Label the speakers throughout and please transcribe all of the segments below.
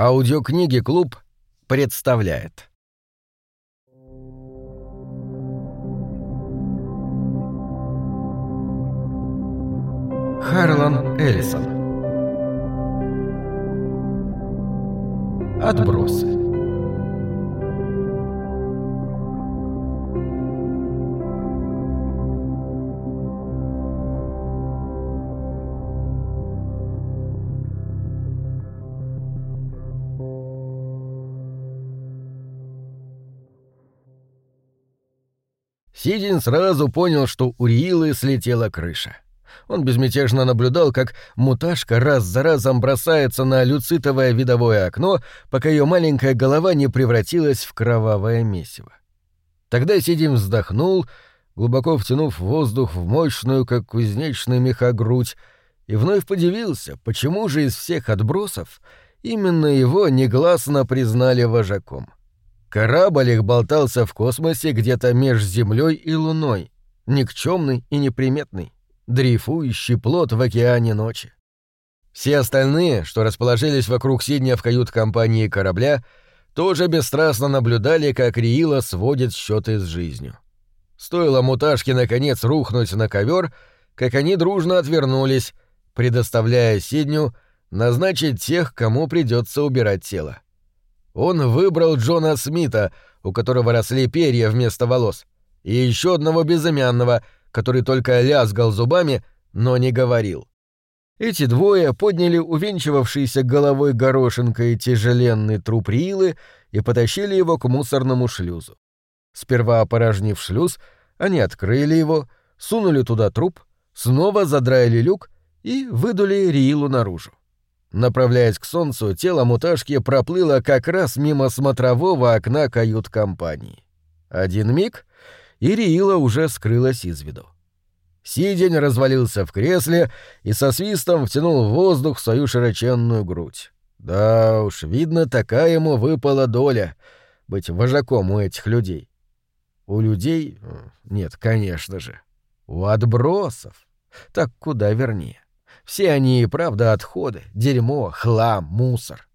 Speaker 1: Аудиокниги «Клуб» представляет. Харлан Эллисон Отбросы Сидин сразу понял, что у Риилы слетела крыша. Он безмятежно наблюдал, как муташка раз за разом бросается на люцитовое видовое окно, пока ее маленькая голова не превратилась в кровавое месиво. Тогда Сидин вздохнул, глубоко втянув воздух в мощную, как кузнечный меха, грудь, и вновь подивился, почему же из всех отбросов именно его негласно признали вожаком. Корабль их болтался в космосе где-то меж Землей и Луной, никчемный и неприметный, дрейфующий плод в океане ночи. Все остальные, что расположились вокруг сидня в кают-компании корабля, тоже бесстрастно наблюдали, как Риила сводит счеты с жизнью. Стоило муташке наконец рухнуть на ковер, как они дружно отвернулись, предоставляя Сидню назначить тех, кому придется убирать тело. Он выбрал Джона Смита, у которого росли перья вместо волос, и еще одного безымянного, который только лязгал зубами, но не говорил. Эти двое подняли увенчивавшийся головой горошинкой тяжеленный труп Рилы и потащили его к мусорному шлюзу. Сперва опорожнив шлюз, они открыли его, сунули туда труп, снова задраили люк и выдули Рилу наружу. Направляясь к солнцу, тело муташки проплыло как раз мимо смотрового окна кают-компании. Один миг, и Риила уже скрылась из виду. Сидень развалился в кресле и со свистом втянул в воздух свою широченную грудь. Да уж, видно, такая ему выпала доля — быть вожаком у этих людей. У людей? Нет, конечно же. У отбросов. Так куда вернее. Все они правда отходы, дерьмо, хлам, мусор.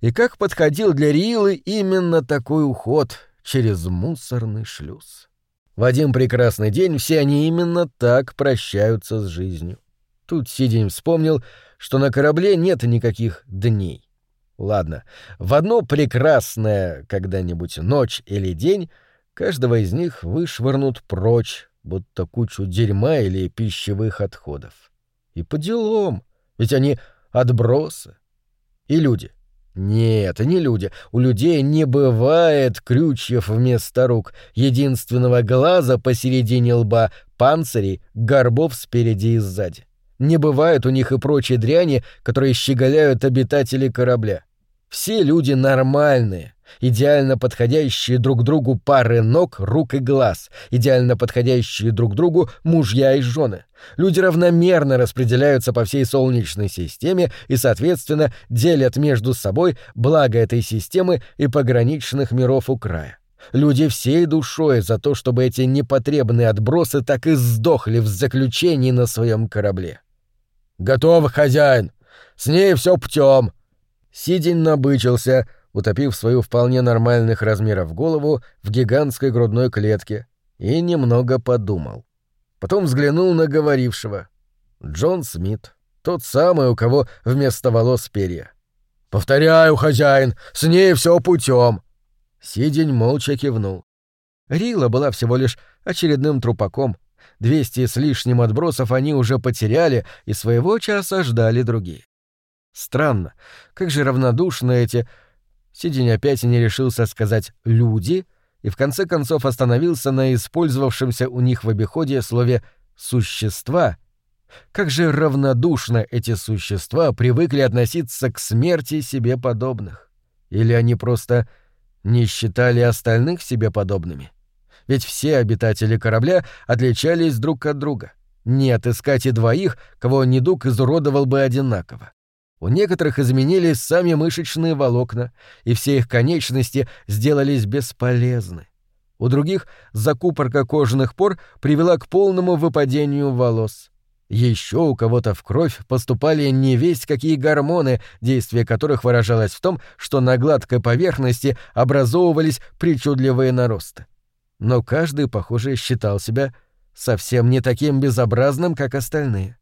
Speaker 1: И как подходил для Рилы именно такой уход через мусорный шлюз. В один прекрасный день все они именно так прощаются с жизнью. Тут Сидень вспомнил, что на корабле нет никаких дней. Ладно, в одно прекрасное когда-нибудь ночь или день каждого из них вышвырнут прочь, будто кучу дерьма или пищевых отходов. И по делам. Ведь они отбросы. И люди. Нет, не люди. У людей не бывает крючьев вместо рук, единственного глаза посередине лба, панцирей, горбов спереди и сзади. Не бывает у них и прочей дряни, которые щеголяют обитатели корабля. Все люди нормальные, идеально подходящие друг другу пары ног, рук и глаз, идеально подходящие друг другу мужья и жены. Люди равномерно распределяются по всей Солнечной системе и, соответственно, делят между собой благо этой системы и пограничных миров у края. Люди всей душой за то, чтобы эти непотребные отбросы так и сдохли в заключении на своем корабле. «Готов, хозяин! С ней все путем!» Сидень набычился, утопив свою вполне нормальных размеров голову в гигантской грудной клетке, и немного подумал. Потом взглянул на говорившего. Джон Смит, тот самый, у кого вместо волос перья. «Повторяю, хозяин, с ней все путем. Сидень молча кивнул. Рила была всего лишь очередным трупаком. Двести с лишним отбросов они уже потеряли, и своего часа ждали другие. Странно, как же равнодушны эти Сидень опять не решился сказать «люди» и в конце концов остановился на использовавшемся у них в обиходе слове «существа». Как же равнодушно эти существа привыкли относиться к смерти себе подобных. Или они просто не считали остальных себе подобными? Ведь все обитатели корабля отличались друг от друга. Не отыскать и двоих, кого недуг изуродовал бы одинаково. У некоторых изменились сами мышечные волокна, и все их конечности сделались бесполезны. У других закупорка кожаных пор привела к полному выпадению волос. Еще у кого-то в кровь поступали не весть какие гормоны, действие которых выражалось в том, что на гладкой поверхности образовывались причудливые наросты. Но каждый, похоже, считал себя совсем не таким безобразным, как остальные.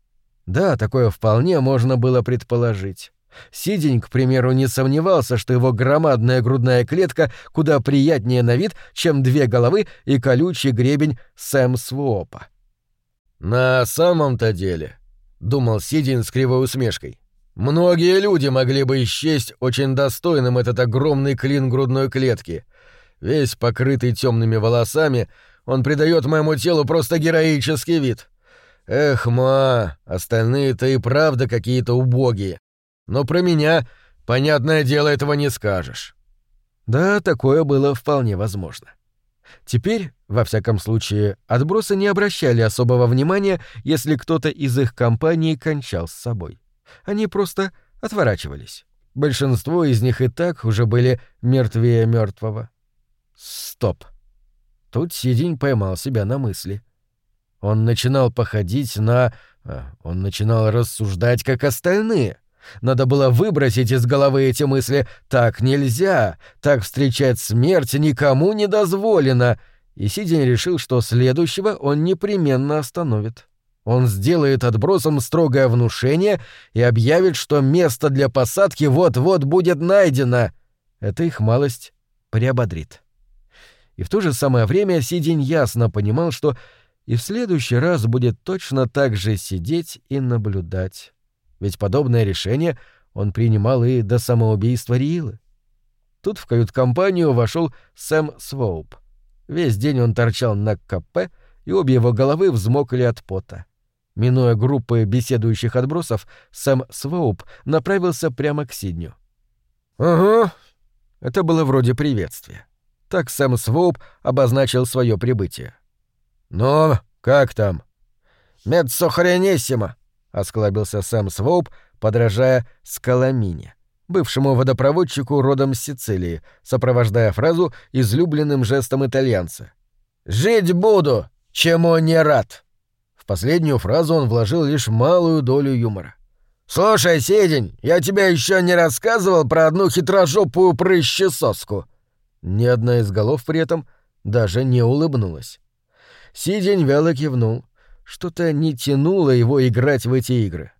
Speaker 1: Да, такое вполне можно было предположить. Сидень, к примеру, не сомневался, что его громадная грудная клетка куда приятнее на вид, чем две головы и колючий гребень Сэм Свопа. «На самом-то деле», — думал Сидин с кривой усмешкой, «многие люди могли бы исчесть очень достойным этот огромный клин грудной клетки. Весь покрытый темными волосами, он придает моему телу просто героический вид. Эх, ма, остальные-то и правда какие-то убогие. Но про меня, понятное дело, этого не скажешь». Да, такое было вполне возможно. — Теперь, во всяком случае, отбросы не обращали особого внимания, если кто-то из их компании кончал с собой. Они просто отворачивались. Большинство из них и так уже были мертвее мертвого. Стоп. Тут Сидень поймал себя на мысли. Он начинал походить на... А, он начинал рассуждать, как остальные. Надо было выбросить из головы эти мысли «так нельзя», «так встречать смерть никому не дозволено», и Сидень решил, что следующего он непременно остановит. Он сделает отбросом строгое внушение и объявит, что место для посадки вот-вот будет найдено. Это их малость приободрит. И в то же самое время Сидень ясно понимал, что и в следующий раз будет точно так же сидеть и наблюдать ведь подобное решение он принимал и до самоубийства Риилы. Тут в кают-компанию вошел Сэм Своуп. Весь день он торчал на КП, и обе его головы взмокли от пота. Минуя группы беседующих отбросов, Сэм Своуп направился прямо к Сидню. «Ага». Это было вроде приветствия. Так Сэм Своуп обозначил свое прибытие. «Ну, как там?» «Медсохренессимо», осклабился сам Своуп, подражая Скаламине, бывшему водопроводчику родом с Сицилии, сопровождая фразу излюбленным жестом итальянца. «Жить буду, чему не рад!» В последнюю фразу он вложил лишь малую долю юмора. «Слушай, Седень, я тебе еще не рассказывал про одну хитрожопую прыщесоску!» Ни одна из голов при этом даже не улыбнулась. Сидень вяло кивнул, что-то не тянуло его играть в эти игры.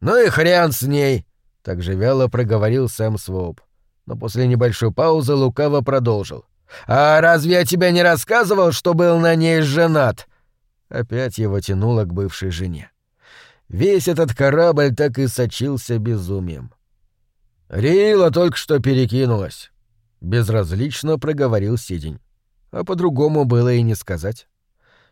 Speaker 1: «Ну и хрен с ней!» — так же вяло проговорил Сэм Своуп. Но после небольшой паузы лукаво продолжил. «А разве я тебе не рассказывал, что был на ней женат?» Опять его тянуло к бывшей жене. Весь этот корабль так и сочился безумием. «Рила только что перекинулась», — безразлично проговорил Сидень. А по-другому было и не сказать.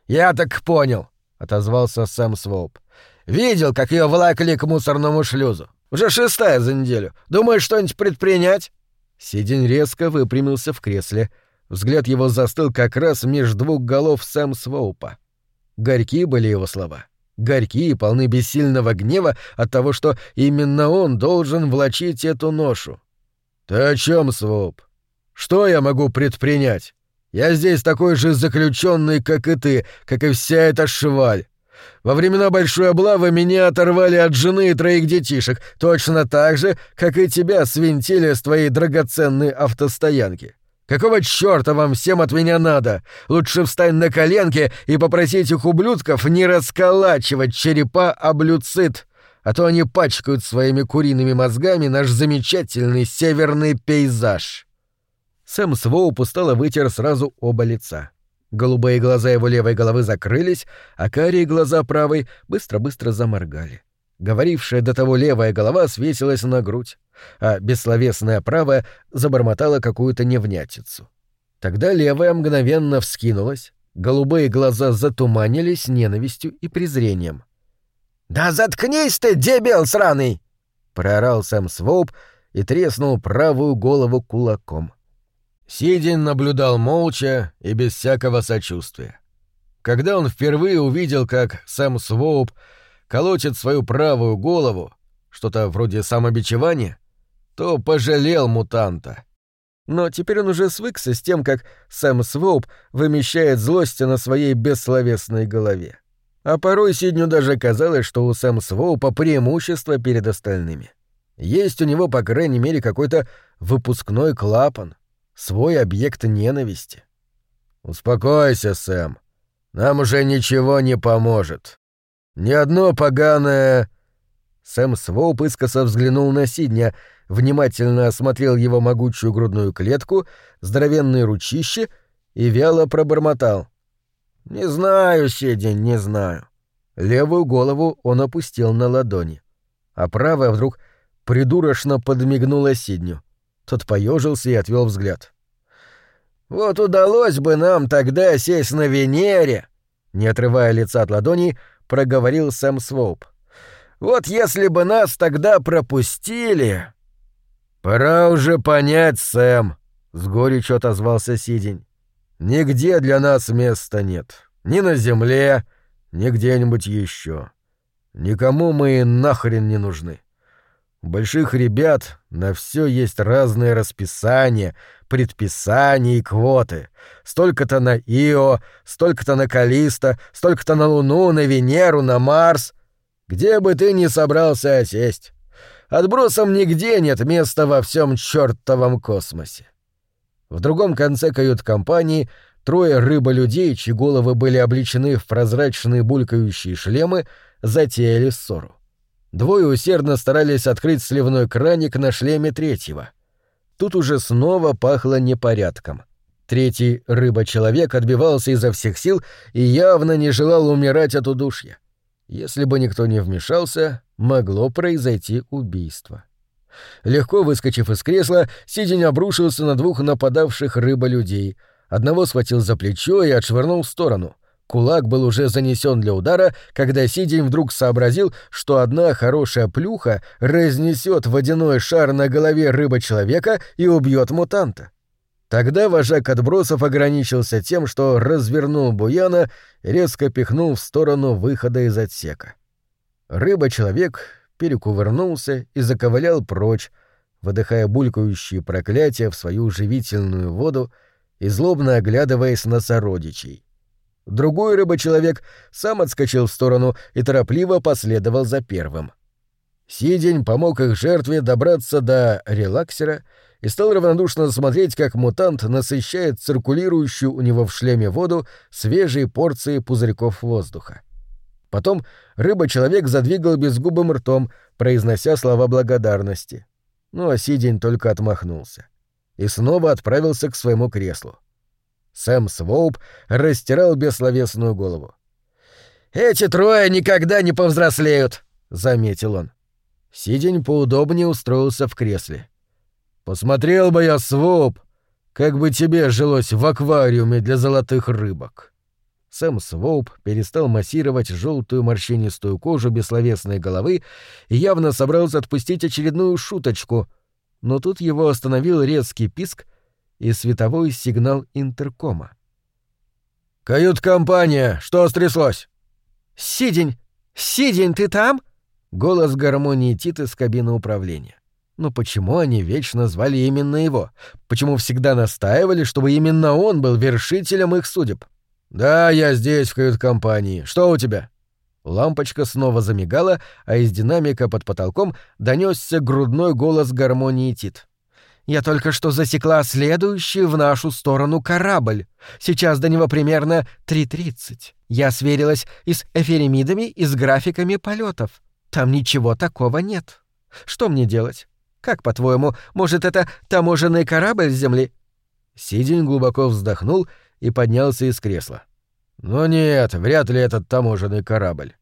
Speaker 1: «Я так понял отозвался сам Своуп. «Видел, как ее волокли к мусорному шлюзу. Уже шестая за неделю. Думаешь, что-нибудь предпринять?» Сидень резко выпрямился в кресле. Взгляд его застыл как раз меж двух голов Сэм Своупа. Горьки были его слова. Горьки и полны бессильного гнева от того, что именно он должен влачить эту ношу. «Ты о чем, Своуп? Что я могу предпринять?» Я здесь такой же заключенный, как и ты, как и вся эта шваль. Во времена большой облавы меня оторвали от жены и троих детишек, точно так же, как и тебя свинтили с твоей драгоценной автостоянки. Какого чёрта вам всем от меня надо? Лучше встань на коленки и попроси этих ублюдков не расколачивать черепа об люцит, а то они пачкают своими куриными мозгами наш замечательный северный пейзаж». Сэм Своуп устало вытер сразу оба лица. Голубые глаза его левой головы закрылись, а карие глаза правой быстро-быстро заморгали. Говорившая до того левая голова свесилась на грудь, а бессловесная правая забормотала какую-то невнятицу. Тогда левая мгновенно вскинулась, голубые глаза затуманились ненавистью и презрением. «Да заткнись ты, дебил сраный!» — проорал Сэм Своуп и треснул правую голову кулаком. Сидин наблюдал молча и без всякого сочувствия. Когда он впервые увидел, как Сэм Своуп колотит свою правую голову, что-то вроде самобичевания, то пожалел мутанта. Но теперь он уже свыкся с тем, как Сэм Своуп вымещает злость на своей бессловесной голове. А порой Сидню даже казалось, что у Сэм Своупа преимущество перед остальными. Есть у него, по крайней мере, какой-то выпускной клапан, свой объект ненависти. «Успокойся, Сэм. Нам уже ничего не поможет. Ни одно поганое...» Сэм Своуп искоса взглянул на Сидня, внимательно осмотрел его могучую грудную клетку, здоровенные ручища и вяло пробормотал. «Не знаю, Сидень, не знаю». Левую голову он опустил на ладони, а правая вдруг придурочно подмигнула Сидню. Тот поежился и отвел взгляд. «Вот удалось бы нам тогда сесть на Венере!» Не отрывая лица от ладони, проговорил Сэм Своуп. «Вот если бы нас тогда пропустили...» «Пора уже понять, Сэм», — с горечью отозвался Сидень. «Нигде для нас места нет. Ни на земле, ни где-нибудь еще. Никому мы нахрен не нужны. Больших ребят на все есть разные расписания, предписания и квоты. Столько-то на Ио, столько-то на Калиста, столько-то на Луну, на Венеру, на Марс. Где бы ты ни собрался осесть. Отбросом нигде нет места во всем чертовом космосе. В другом конце кают-компании трое рыболюдей, чьи головы были обличены в прозрачные булькающие шлемы, затеяли ссору. Двое усердно старались открыть сливной краник на шлеме третьего. Тут уже снова пахло непорядком. Третий рыба-человек отбивался изо всех сил и явно не желал умирать от удушья. Если бы никто не вмешался, могло произойти убийство. Легко выскочив из кресла, Сидень обрушился на двух нападавших рыба-людей. Одного схватил за плечо и отшвырнул в сторону. Кулак был уже занесен для удара, когда Сидень вдруг сообразил, что одна хорошая плюха разнесет водяной шар на голове рыба-человека и убьет мутанта. Тогда вожак отбросов ограничился тем, что развернул Буяна резко пихнул в сторону выхода из отсека. Рыба-человек перекувырнулся и заковылял прочь, выдыхая булькающие проклятия в свою живительную воду и злобно оглядываясь на сородичей. Другой рыба-человек сам отскочил в сторону и торопливо последовал за первым. Сидень помог их жертве добраться до релаксера и стал равнодушно смотреть, как мутант насыщает циркулирующую у него в шлеме воду свежие порции пузырьков воздуха. Потом рыба-человек задвигал безгубым ртом, произнося слова благодарности. Ну а Сидень только отмахнулся. И снова отправился к своему креслу. Сэм Своуп растирал бессловесную голову. «Эти трое никогда не повзрослеют», — заметил он. Сидень поудобнее устроился в кресле. «Посмотрел бы я, Своуп, как бы тебе жилось в аквариуме для золотых рыбок». Сэм Своуп перестал массировать желтую морщинистую кожу бессловесной головы и явно собрался отпустить очередную шуточку, но тут его остановил резкий писк, и световой сигнал интеркома. «Кают-компания! Что стряслось?»
Speaker 2: «Сидень! Сидень, ты там?»
Speaker 1: Голос гармонии Тит из кабины управления. Но почему они вечно звали именно его? Почему всегда настаивали, чтобы именно он был вершителем их судеб? «Да, я здесь, в кают-компании. Что у тебя?» Лампочка снова замигала, а из динамика под потолком донесся грудной голос гармонии Тит. Я только что засекла следующий в нашу сторону корабль. Сейчас до него примерно 3.30. Я сверилась и с эфиремидами, и с графиками полетов. Там ничего такого нет. Что мне делать? Как, по-твоему, может, это таможенный корабль с Земли?» Сидень глубоко вздохнул и поднялся из кресла. «Ну нет, вряд ли этот таможенный корабль.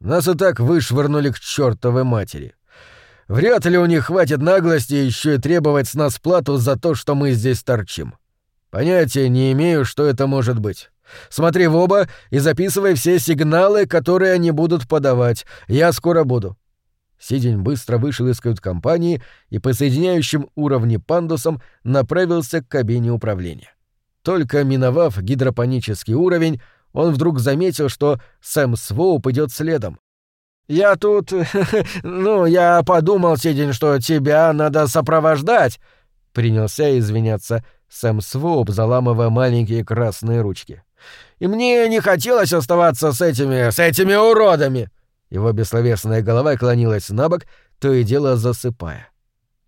Speaker 1: Нас и так вышвырнули к чертовой матери. Вряд ли у них хватит наглости еще и требовать с нас плату за то, что мы здесь торчим. Понятия не имею, что это может быть. Смотри в оба и записывай все сигналы, которые они будут подавать. Я скоро буду». Сидень быстро вышел из кают-компании и по соединяющим уровни пандусам направился к кабине управления. Только миновав гидропонический уровень, он вдруг заметил, что Сэм Своуп идет следом. Я тут... ну, я подумал, Сидень, что тебя надо сопровождать!» Принялся извиняться Сэм Своуп, заламывая маленькие красные ручки. И мне не хотелось оставаться с этими... с этими уродами!» Его бессловесная голова клонилась на бок, то и дело засыпая.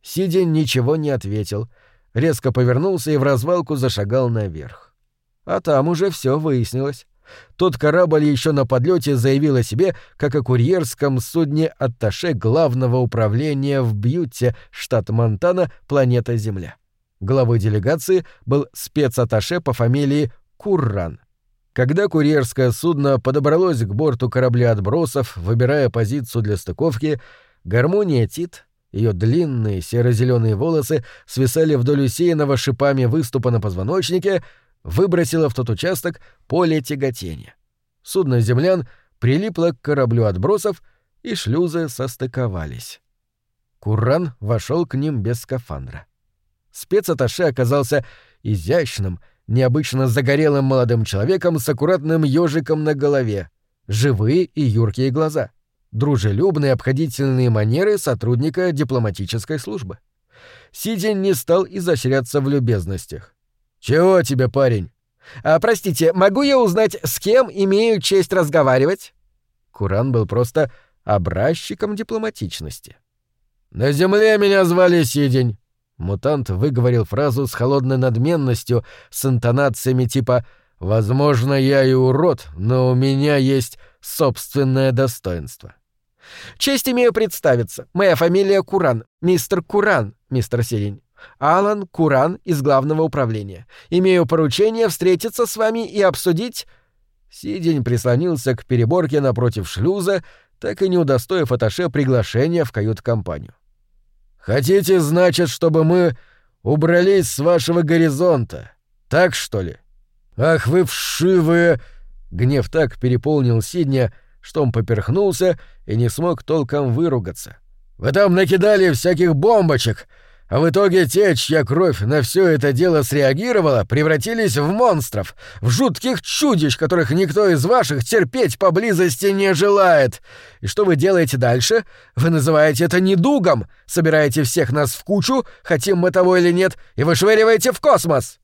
Speaker 1: Сидень ничего не ответил, резко повернулся и в развалку зашагал наверх. А там уже все выяснилось. Тот корабль еще на подлете заявил о себе, как о курьерском судне атташе главного управления в Бьюте, штат Монтана, планета Земля. Главой делегации был спецатташе по фамилии Курран. Когда курьерское судно подобралось к борту корабля отбросов, выбирая позицию для стыковки, гармония Тит, ее длинные серо-зеленые волосы свисали вдоль усеянного шипами выступа на позвоночнике, выбросила в тот участок поле тяготения. Судно землян прилипло к кораблю отбросов, и шлюзы состыковались. Курран вошел к ним без скафандра. Спецаташе оказался изящным, необычно загорелым молодым человеком с аккуратным ежиком на голове, живые и юркие глаза, дружелюбные обходительные манеры сотрудника дипломатической службы. Сидин не стал изощряться в любезностях. «Чего тебе, парень?» «А, простите, могу я узнать, с кем имею честь разговаривать?» Куран был просто образчиком дипломатичности. «На земле меня звали Сидень. Мутант выговорил фразу с холодной надменностью, с интонациями типа «Возможно, я и урод, но у меня есть собственное достоинство». «Честь имею представиться. Моя фамилия Куран. Мистер Куран, мистер Сирень. Алан Куран из главного управления. Имею поручение встретиться с вами и обсудить...» Сидень прислонился к переборке напротив шлюза, так и не удостоив Аташе приглашения в кают-компанию. Хотите, значит, чтобы мы убрались с вашего горизонта? Так что ли? Ах вы вшивые! Гнев так переполнил Сидня, что он поперхнулся и не смог толком выругаться. Вы там накидали всяких бомбочек, а в итоге те, чья кровь на все это дело среагировала, превратились в монстров, в жутких чудищ, которых никто из ваших терпеть поблизости не желает. И что вы делаете дальше? Вы называете это недугом, собираете всех нас в кучу, хотим мы того или нет, и вышвыриваете в космос.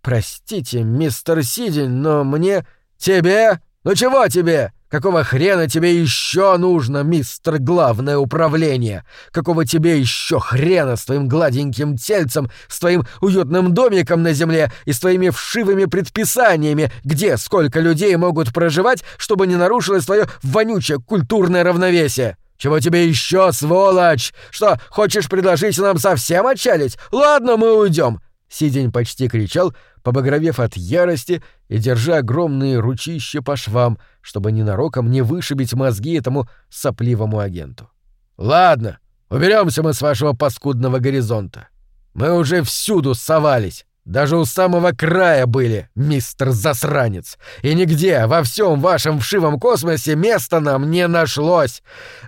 Speaker 1: Простите, мистер Сидень, но мне... Тебе? Ну чего тебе? Какого хрена тебе еще нужно, мистер Главное Управление? Какого тебе еще хрена с твоим гладеньким тельцем, с твоим уютным домиком на земле и с твоими вшивыми предписаниями, где сколько людей могут проживать, чтобы не нарушилось твое вонючее культурное равновесие? Чего тебе еще, сволочь? Что, хочешь предложить нам совсем отчалить? Ладно, мы уйдем. Сидень почти кричал, побагровев от ярости и держа огромные ручища по швам, чтобы ненароком не вышибить мозги этому сопливому агенту. «Ладно, уберемся мы с вашего паскудного горизонта. Мы уже всюду совались, даже у самого края были, мистер засранец. И нигде, во всем вашем вшивом космосе места нам не нашлось.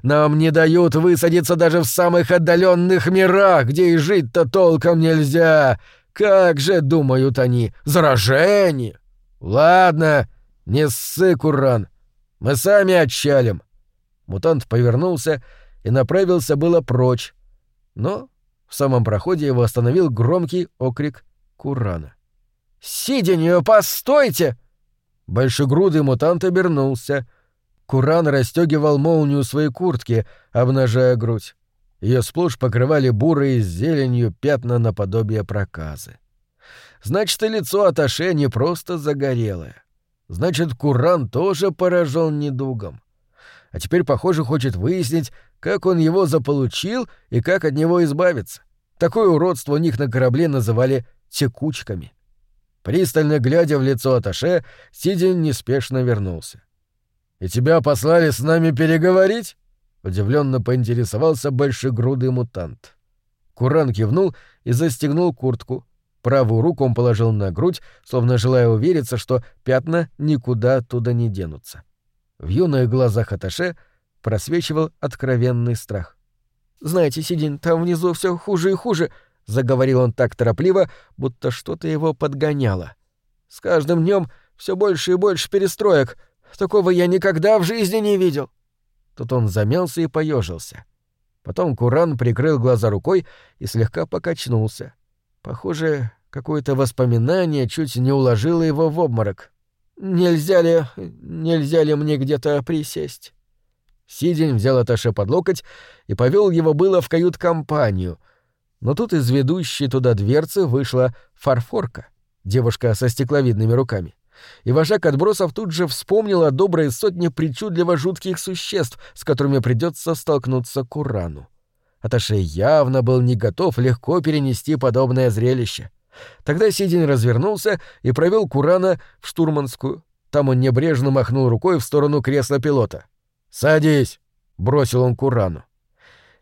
Speaker 1: Нам не дают высадиться даже в самых отдаленных мирах, где и жить-то толком нельзя. Как же, думают они, заражение! Ладно, не ссы, Куран. Мы сами отчалим. Мутант повернулся и направился было прочь, но в самом проходе его остановил громкий окрик Курана. «Сиденью, постойте!» Большегрудый мутант обернулся. Куран расстегивал молнию своей куртки, обнажая грудь. Ее сплошь покрывали бурые с зеленью пятна наподобие проказы. Значит, и лицо Аташе не просто загорелое. Значит, Куран тоже поражен недугом. А теперь, похоже, хочет выяснить, как он его заполучил и как от него избавиться. Такое уродство у них на корабле называли текучками. Пристально глядя в лицо Аташе, Сидин неспешно вернулся. «И тебя послали с нами переговорить?» Удивленно поинтересовался большегрудый мутант. Куран кивнул и застегнул куртку. Правую руку он положил на грудь, словно желая увериться, что пятна никуда оттуда не денутся. В юных глазах Аташе просвечивал откровенный страх. «Знаете, Сидин, там внизу все хуже и хуже», — заговорил он так торопливо, будто что-то его подгоняло. «С каждым днем все больше и больше перестроек. Такого я никогда в жизни не видел». Тут он замялся и поежился. Потом Куран прикрыл глаза рукой и слегка покачнулся. Похоже, какое-то воспоминание чуть не уложило его в обморок.
Speaker 2: нельзя ли... нельзя ли мне где-то присесть?»
Speaker 1: Сидень взял Аташе под локоть и повел его было в кают-компанию. Но тут из ведущей туда дверцы вышла фарфорка, девушка со стекловидными руками. И вожак отбросов тут же вспомнил о доброй сотне причудливо жутких существ, с которыми придется столкнуться Курану. Аташе явно был не готов легко перенести подобное зрелище. Тогда Сидень развернулся и провел Курана в штурманскую. Там он небрежно махнул рукой в сторону кресла пилота. «Садись!» — бросил он Курану.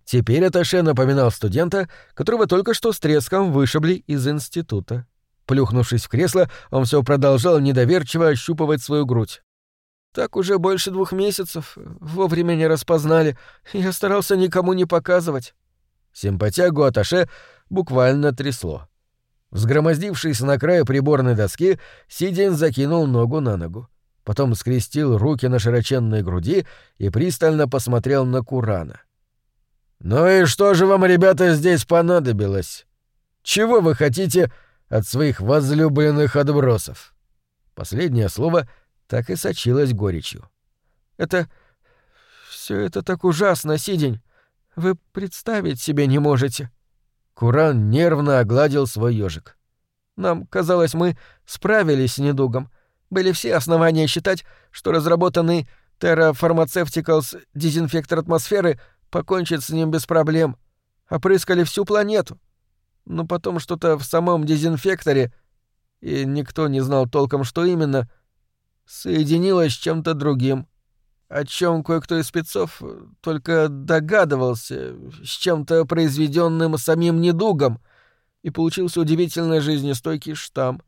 Speaker 1: Теперь Аташе напоминал студента, которого только что с треском вышибли из института. Плюхнувшись в кресло, он все продолжал недоверчиво ощупывать свою грудь.
Speaker 2: «Так уже больше двух месяцев. Вовремя не распознали. Я старался никому не показывать».
Speaker 1: Симпатягу Аташе буквально трясло. Взгромоздившись на край приборной доски, Сидин закинул ногу на ногу. Потом скрестил руки на широченной груди и пристально посмотрел на Курана. «Ну и что же вам, ребята, здесь понадобилось? Чего вы хотите от своих возлюбленных отбросов?» Последнее слово так и сочилось горечью.
Speaker 2: «Это... все это так ужасно, Сидень. Вы представить себе не можете».
Speaker 1: Куран нервно огладил свой ежик.
Speaker 2: «Нам казалось, мы справились с недугом. Были все основания считать, что разработанный Terra Pharmaceuticals дезинфектор атмосферы покончит с ним без проблем. Опрыскали всю планету. Но потом что-то в самом дезинфекторе, и никто не знал толком, что именно, соединилось с чем-то другим о чем кое-кто из спецов только догадывался, с чем-то произведенным самим недугом, и получился удивительно жизнестойкий штамм.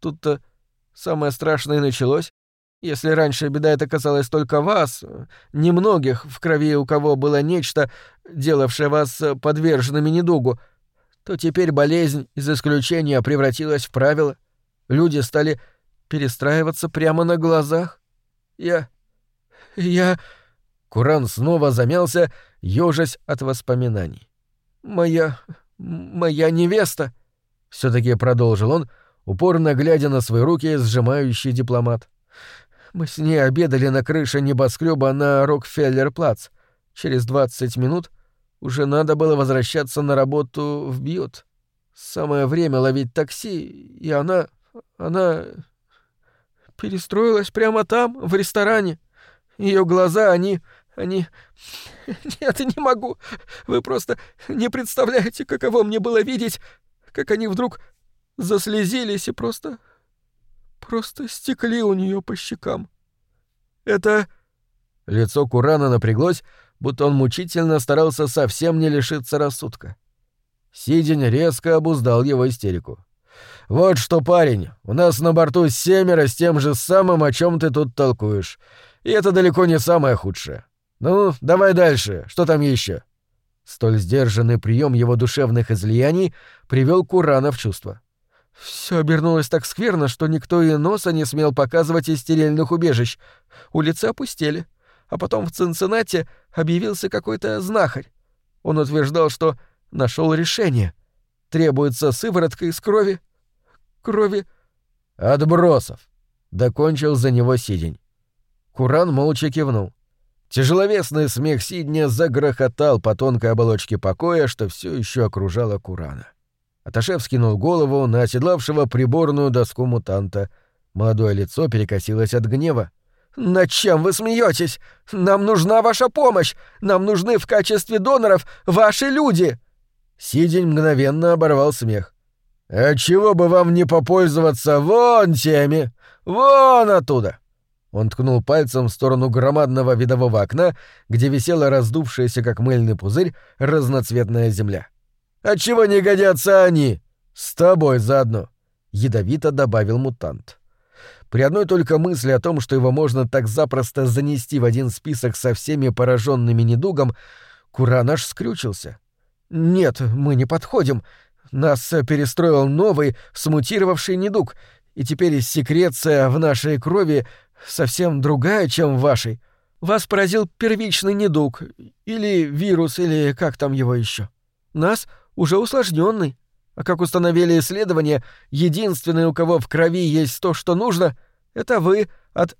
Speaker 2: Тут-то самое страшное началось. Если раньше беда эта касалась только вас, немногих в крови у кого было нечто, делавшее вас подверженными недугу, то теперь болезнь из исключения превратилась в правило. Люди стали перестраиваться прямо на глазах. Я я...» Куран снова замялся, ёжась от воспоминаний. «Моя... моя невеста...» — все-таки продолжил он, упорно глядя на свои руки, сжимающий дипломат. «Мы с ней обедали на крыше небоскреба на Рокфеллер-плац. Через двадцать минут уже надо было возвращаться на работу в Бьют. Самое время ловить такси, и она... она... перестроилась прямо там, в ресторане. Ее глаза, они... они... Нет, не могу. Вы просто не представляете, каково мне было видеть, как они вдруг заслезились и просто... просто стекли у нее по щекам. Это... Лицо Курана напряглось, будто он мучительно старался совсем не лишиться рассудка. Сидень резко обуздал его истерику. «Вот что, парень, у нас на борту семеро с тем же самым, о чем ты тут толкуешь. И это далеко не самое худшее. Ну, давай дальше. Что там еще? Столь сдержанный прием его душевных излияний привел Курана в чувство. Все обернулось так скверно, что никто и носа не смел показывать из стерильных убежищ. Улицы опустели. А потом в Цинциннате объявился какой-то знахарь. Он утверждал, что нашел решение. Требуется сыворотка из крови. Крови... Отбросов. Докончил за него Сидень. Куран молча кивнул. Тяжеловесный смех Сидня загрохотал по тонкой оболочке покоя, что все еще окружало Курана. Аташев скинул голову на оседлавшего приборную доску мутанта. Молодое лицо перекосилось от гнева. «Над чем вы смеетесь? Нам нужна ваша помощь! Нам нужны в качестве доноров ваши люди!» Сидень мгновенно оборвал смех. «А чего бы вам не попользоваться вон теми? Вон оттуда!» Он ткнул пальцем в сторону громадного видового окна, где висела раздувшаяся, как мыльный пузырь, разноцветная земля. «Отчего не годятся они? С тобой заодно!» — ядовито добавил мутант. При одной только мысли о том, что его можно так запросто занести в один список со всеми пораженными недугом, Куранаш скрючился. «Нет, мы не подходим. Нас перестроил новый, смутировавший недуг, и теперь секреция в нашей крови совсем другая, чем в вашей. Вас поразил первичный недуг, или вирус, или как там его еще. Нас уже усложненный. А как установили исследования, единственный, у кого в крови есть то, что нужно, Это вы от...»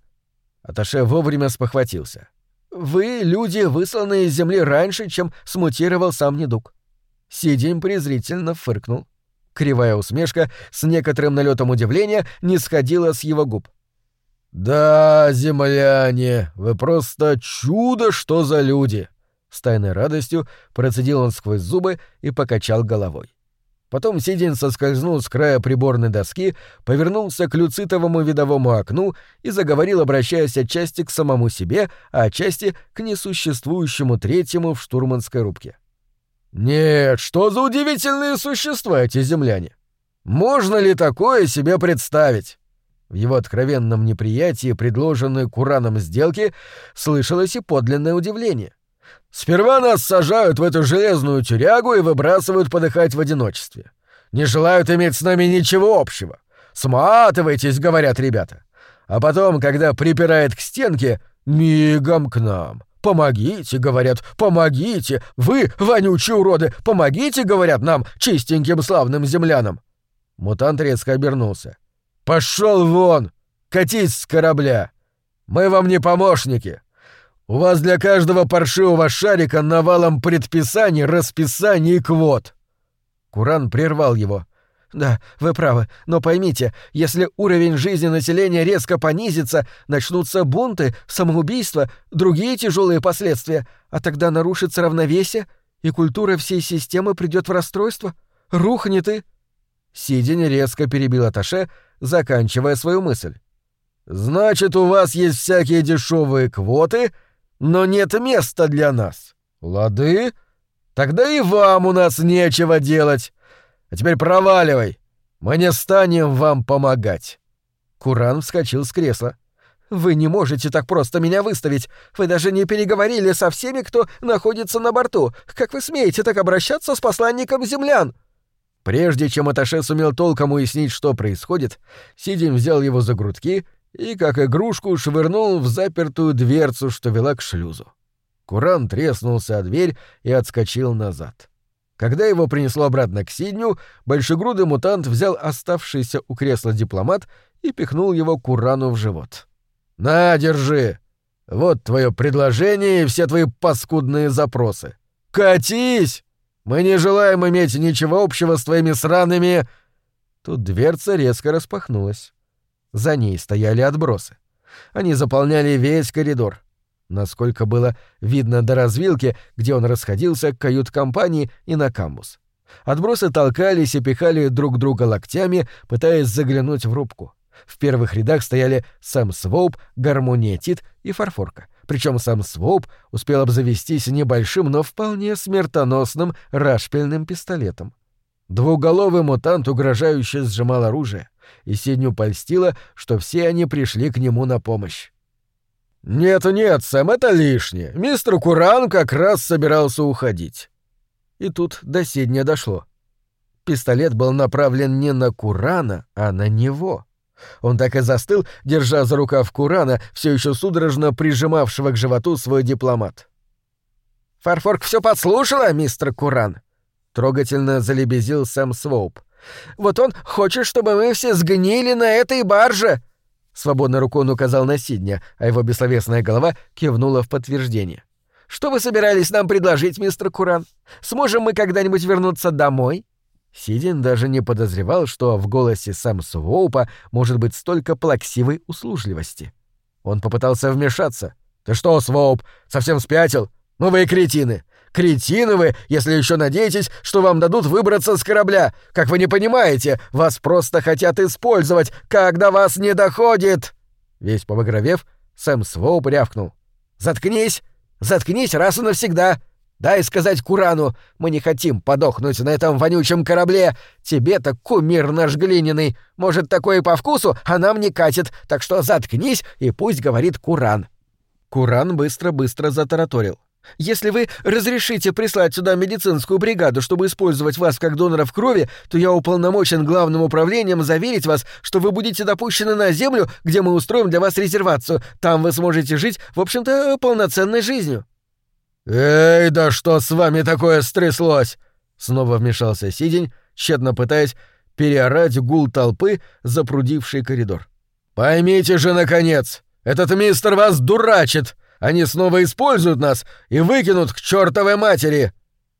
Speaker 1: Аташе вовремя спохватился.
Speaker 2: «Вы — люди, высланные из земли раньше, чем смутировал сам недуг».
Speaker 1: Сидень презрительно фыркнул. Кривая усмешка с некоторым налетом удивления не сходила с его губ. «Да, земляне, вы просто чудо, что за люди!» С тайной радостью процедил он сквозь зубы и покачал головой. Потом Сидин соскользнул с края приборной доски, повернулся к люцитовому видовому окну и заговорил, обращаясь отчасти к самому себе, а отчасти к несуществующему третьему в штурманской рубке. «Нет, что за удивительные существа эти земляне! Можно ли такое себе представить?» В его откровенном неприятии предложенной Кураном сделки слышалось и подлинное удивление. Сперва нас сажают в эту железную тюрягу и выбрасывают подыхать в одиночестве. Не желают иметь с нами ничего общего. Сматывайтесь, говорят ребята. А потом, когда припирает к стенке, мигом к нам. «Помогите», — говорят, — «помогите! Вы, вонючие уроды, помогите», — говорят нам, чистеньким славным землянам!» Мутант резко обернулся. «Пошел вон! Катись с корабля! Мы вам не помощники! У вас для каждого паршивого шарика навалом предписаний, расписаний и квот. Куран прервал его. Да, вы правы, но поймите, если уровень жизни населения резко понизится, начнутся бунты, самоубийства, другие тяжелые последствия, а тогда нарушится равновесие, и культура всей системы придет в расстройство. Рухнет и... Сидень резко перебил Аташе, заканчивая свою мысль. «Значит, у вас есть всякие дешевые квоты, но нет места для нас. Лады? Тогда и вам у нас нечего делать. А теперь проваливай. Мы не станем вам помогать. Куран вскочил с кресла. «Вы не можете так просто меня выставить. Вы даже не переговорили со всеми, кто находится на борту. Как вы смеете так обращаться с посланником землян?» Прежде чем Аташе сумел толком уяснить, что происходит, Сидим взял его за грудки и, как игрушку, швырнул в запертую дверцу, что вела к шлюзу. Куран треснулся о дверь и отскочил назад. Когда его принесло обратно к Сидню, большегрудый мутант взял оставшийся у кресла дипломат и пихнул его Курану в живот. «На, держи! Вот твое предложение и все твои паскудные запросы. Катись! Мы не желаем иметь ничего общего с твоими сраными...» Тут дверца резко распахнулась. За ней стояли отбросы. Они заполняли весь коридор. Насколько было видно до развилки, где он расходился к кают-компании и на камбус. Отбросы толкались и пихали друг друга локтями, пытаясь заглянуть в рубку. В первых рядах стояли Сэм Своуп, Гармония Тит и Фарфорка. Причем сам Своуп успел обзавестись небольшим, но вполне смертоносным рашпельным пистолетом. Двуголовый мутант угрожающе сжимал оружие и Сидню польстило, что все они пришли к нему на помощь. «Нет-нет, Сэм, это лишнее. Мистер Куран как раз собирался уходить». И тут до Сидня дошло. Пистолет был направлен не на Курана, а на него. Он так и застыл, держа за рукав Курана, все еще судорожно прижимавшего к животу свой дипломат. «Фарфорк все подслушала, мистер Куран?» — трогательно залебезил Сэм Своуп. Вот он хочет, чтобы мы все сгнили на этой барже!» Свободной рукой он указал на Сидня, а его бессловесная голова кивнула в подтверждение. «Что вы собирались нам предложить, мистер Куран? Сможем мы когда-нибудь вернуться домой?» Сидин даже не подозревал, что в голосе сам Своупа может быть столько плаксивой услужливости. Он попытался вмешаться. «Ты что, Своуп, совсем спятил? Ну вы и кретины! Кретины вы, если еще надеетесь, что вам дадут выбраться с корабля. Как вы не понимаете, вас просто хотят использовать, когда вас не доходит!» Весь побагровев, Сэм Своуп рявкнул. «Заткнись! Заткнись раз и навсегда! Дай сказать Курану, мы не хотим подохнуть на этом вонючем корабле. Тебе-то кумир наш глиняный. Может, такое по вкусу, а нам не катит, так что заткнись и пусть говорит Куран». Куран быстро-быстро затараторил. Если вы разрешите прислать сюда медицинскую бригаду, чтобы использовать вас как доноров крови, то я уполномочен главным управлением заверить вас, что вы будете допущены на Землю, где мы устроим для вас резервацию. Там вы сможете жить, в общем-то, полноценной жизнью». «Эй, да что с вами такое стряслось?» Снова вмешался Сидень, тщетно пытаясь переорать гул толпы, запрудивший коридор. «Поймите же, наконец, этот мистер вас дурачит! Они снова используют нас и выкинут к чертовой матери!»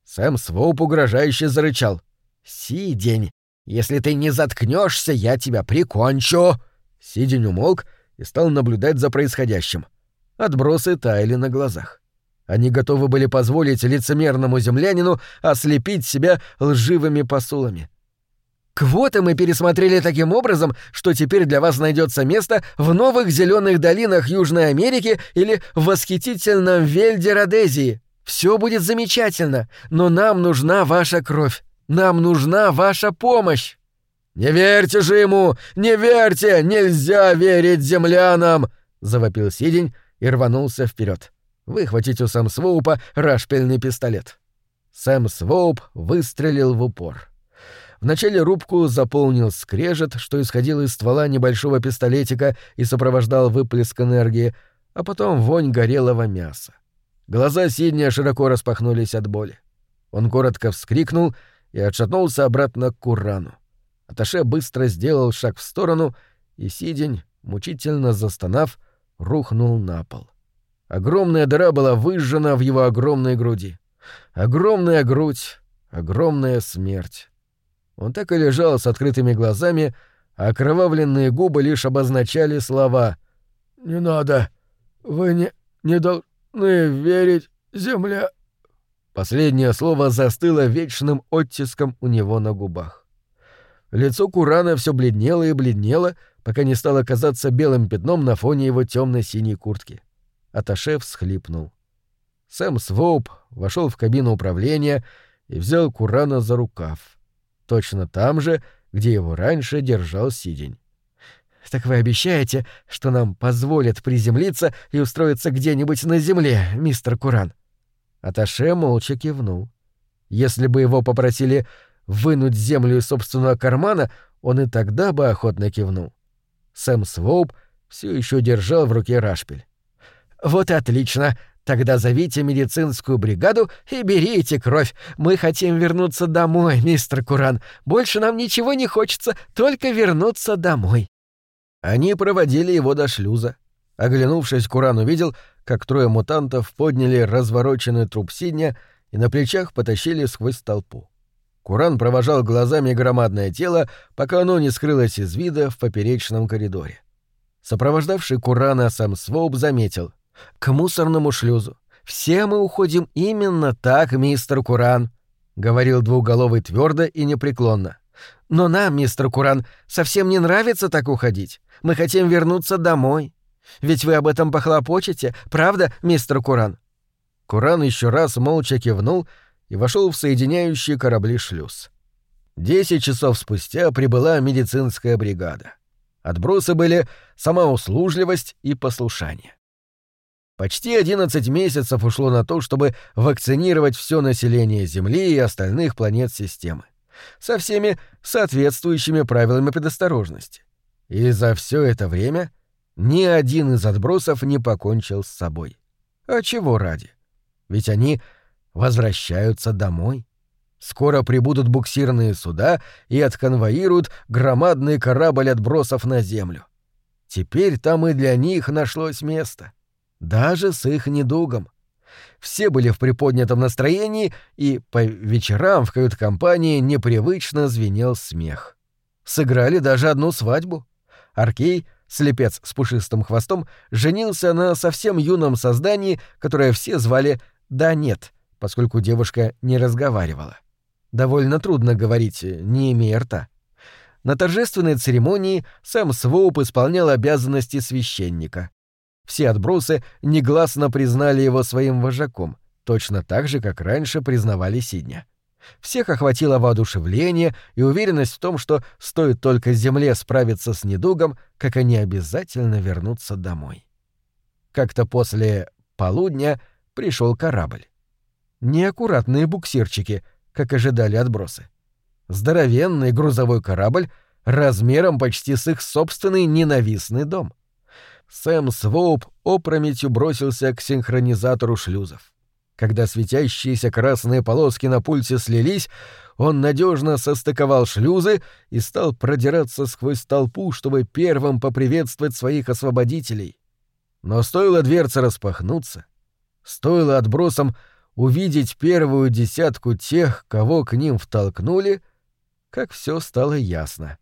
Speaker 1: Сэм Своуп угрожающе зарычал. «Сидень, если ты не заткнешься, я тебя прикончу!» Сидень умолк и стал наблюдать за происходящим. Отбросы таяли на глазах. Они готовы были позволить лицемерному землянину ослепить себя лживыми посулами. Квоты мы пересмотрели таким образом, что теперь для вас найдется место в новых зеленых долинах Южной Америки или в восхитительном Вельде Родезии. Все будет замечательно, но нам нужна ваша кровь. Нам нужна ваша помощь. Не верьте же ему! Не верьте! Нельзя верить землянам! завопил Сидень и рванулся вперед. Выхватить у Сэм Своупа рашпельный пистолет. Сэм Своуп выстрелил в упор. Вначале рубку заполнил скрежет, что исходил из ствола небольшого пистолетика и сопровождал выплеск энергии, а потом вонь горелого мяса. Глаза Сидня широко распахнулись от боли. Он коротко вскрикнул и отшатнулся обратно к Курану. Аташе быстро сделал шаг в сторону, и Сидень, мучительно застонав, рухнул на пол. Огромная дыра была выжжена в его огромной груди. Огромная грудь, огромная смерть. Он так и лежал с открытыми глазами, а окровавленные губы лишь обозначали слова «Не надо! Вы не, не должны верить, земля!» Последнее слово застыло вечным оттиском у него на губах. Лицо Курана все бледнело и бледнело, пока не стало казаться белым пятном на фоне его темно-синей куртки. Аташе всхлипнул. Сэм Своуп вошел в кабину управления и взял Курана за рукав точно там же, где его раньше держал Сидень. «Так вы обещаете, что нам позволят приземлиться и устроиться где-нибудь на земле, мистер Куран?» Аташе молча кивнул. Если бы его попросили вынуть землю из собственного кармана, он и тогда бы охотно кивнул. Сэм Своуп все еще держал в руке рашпиль. «Вот и отлично. Тогда зовите медицинскую бригаду и берите кровь. Мы хотим вернуться домой, мистер Куран. Больше нам ничего не хочется, только вернуться домой. Они проводили его до шлюза. Оглянувшись, Куран увидел, как трое мутантов подняли развороченный труп Сидня и на плечах потащили сквозь толпу. Куран провожал глазами громадное тело, пока оно не скрылось из вида в поперечном коридоре. Сопровождавший Курана сам Своуп заметил — к мусорному шлюзу. Все мы уходим именно так, мистер Куран, говорил двуголовый твердо и непреклонно. Но нам, мистер Куран, совсем не нравится так уходить. Мы хотим вернуться домой. Ведь вы об этом похлопочете, правда, мистер Куран? Куран еще раз молча кивнул и вошел в соединяющий корабли шлюз. Десять часов спустя прибыла медицинская бригада. Отбросы были сама услужливость и послушание. Почти 11 месяцев ушло на то, чтобы вакцинировать все население Земли и остальных планет системы. Со всеми соответствующими правилами предосторожности. И за все это время ни один из отбросов не покончил с собой. А чего ради? Ведь они возвращаются домой. Скоро прибудут буксирные суда и отконвоируют громадный корабль отбросов на Землю. Теперь там и для них нашлось место даже с их недугом. Все были в приподнятом настроении, и по вечерам в кают-компании непривычно звенел смех. Сыграли даже одну свадьбу. Аркей, слепец с пушистым хвостом, женился на совсем юном создании, которое все звали «Да нет», поскольку девушка не разговаривала. Довольно трудно говорить, не имея рта. На торжественной церемонии сам Своуп исполнял обязанности священника. Все отбросы негласно признали его своим вожаком, точно так же, как раньше признавали Сидня. Всех охватило воодушевление и уверенность в том, что стоит только Земле справиться с недугом, как они обязательно вернутся домой. Как-то после полудня пришел корабль. Неаккуратные буксирчики, как ожидали отбросы. Здоровенный грузовой корабль размером почти с их собственный ненавистный дом — Сэм Своуп опрометью бросился к синхронизатору шлюзов. Когда светящиеся красные полоски на пульте слились, он надежно состыковал шлюзы и стал продираться сквозь толпу, чтобы первым поприветствовать своих освободителей. Но стоило дверце распахнуться, стоило отбросам увидеть первую десятку тех, кого к ним втолкнули, как все стало ясно.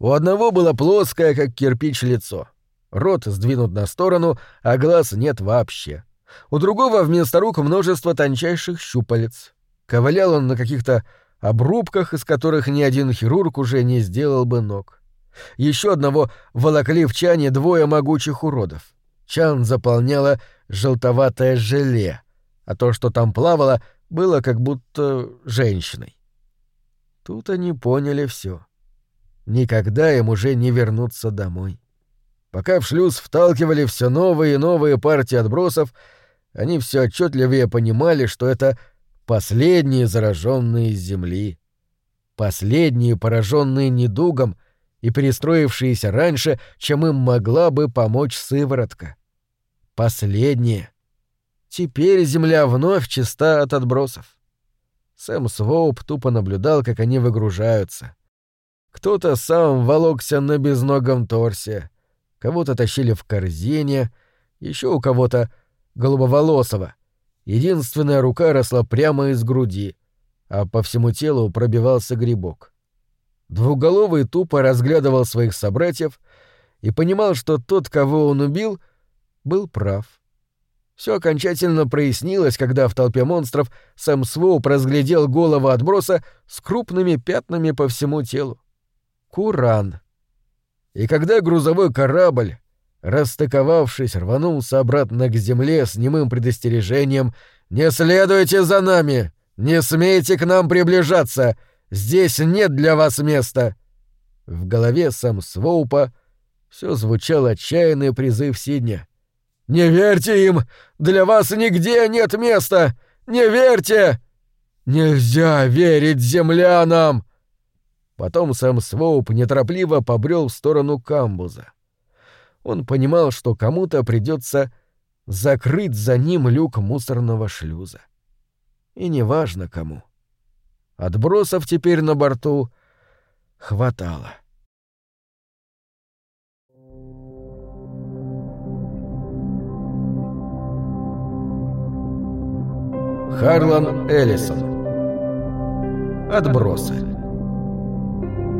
Speaker 1: У одного было плоское, как кирпич, лицо. Рот сдвинут на сторону, а глаз нет вообще. У другого вместо рук множество тончайших щупалец. Ковылял он на каких-то обрубках, из которых ни один хирург уже не сделал бы ног. Еще одного волокли в чане двое могучих уродов. Чан заполняло желтоватое желе, а то, что там плавало, было как будто женщиной. Тут они поняли все. Никогда им уже не вернуться домой. Пока в шлюз вталкивали все новые и новые партии отбросов, они все отчетливее понимали, что это последние зараженные земли, последние пораженные недугом и перестроившиеся раньше, чем им могла бы помочь сыворотка. Последние. Теперь земля вновь чиста от отбросов. Сэм Своуп тупо наблюдал, как они выгружаются. Кто-то сам волокся на безногом торсе, кого-то тащили в корзине, еще у кого-то голубоволосого. Единственная рука росла прямо из груди, а по всему телу пробивался грибок. Двуголовый тупо разглядывал своих собратьев и понимал, что тот, кого он убил, был прав. Все окончательно прояснилось, когда в толпе монстров Сэм Своуп разглядел голову отброса с крупными пятнами по всему телу. Куран. И когда грузовой корабль, расстыковавшись, рванулся обратно к земле с немым предостережением «Не следуйте за нами! Не смейте к нам приближаться! Здесь нет для вас места!» В голове сам Своупа все звучал отчаянный призыв Сидня. «Не верьте им! Для вас нигде нет места! Не верьте!» «Нельзя верить землянам!» Потом сам Своуп неторопливо побрел в сторону камбуза. Он понимал, что кому-то придется закрыть за ним люк мусорного шлюза. И неважно кому. Отбросов теперь на борту хватало. Харлан Эллисон Отбросы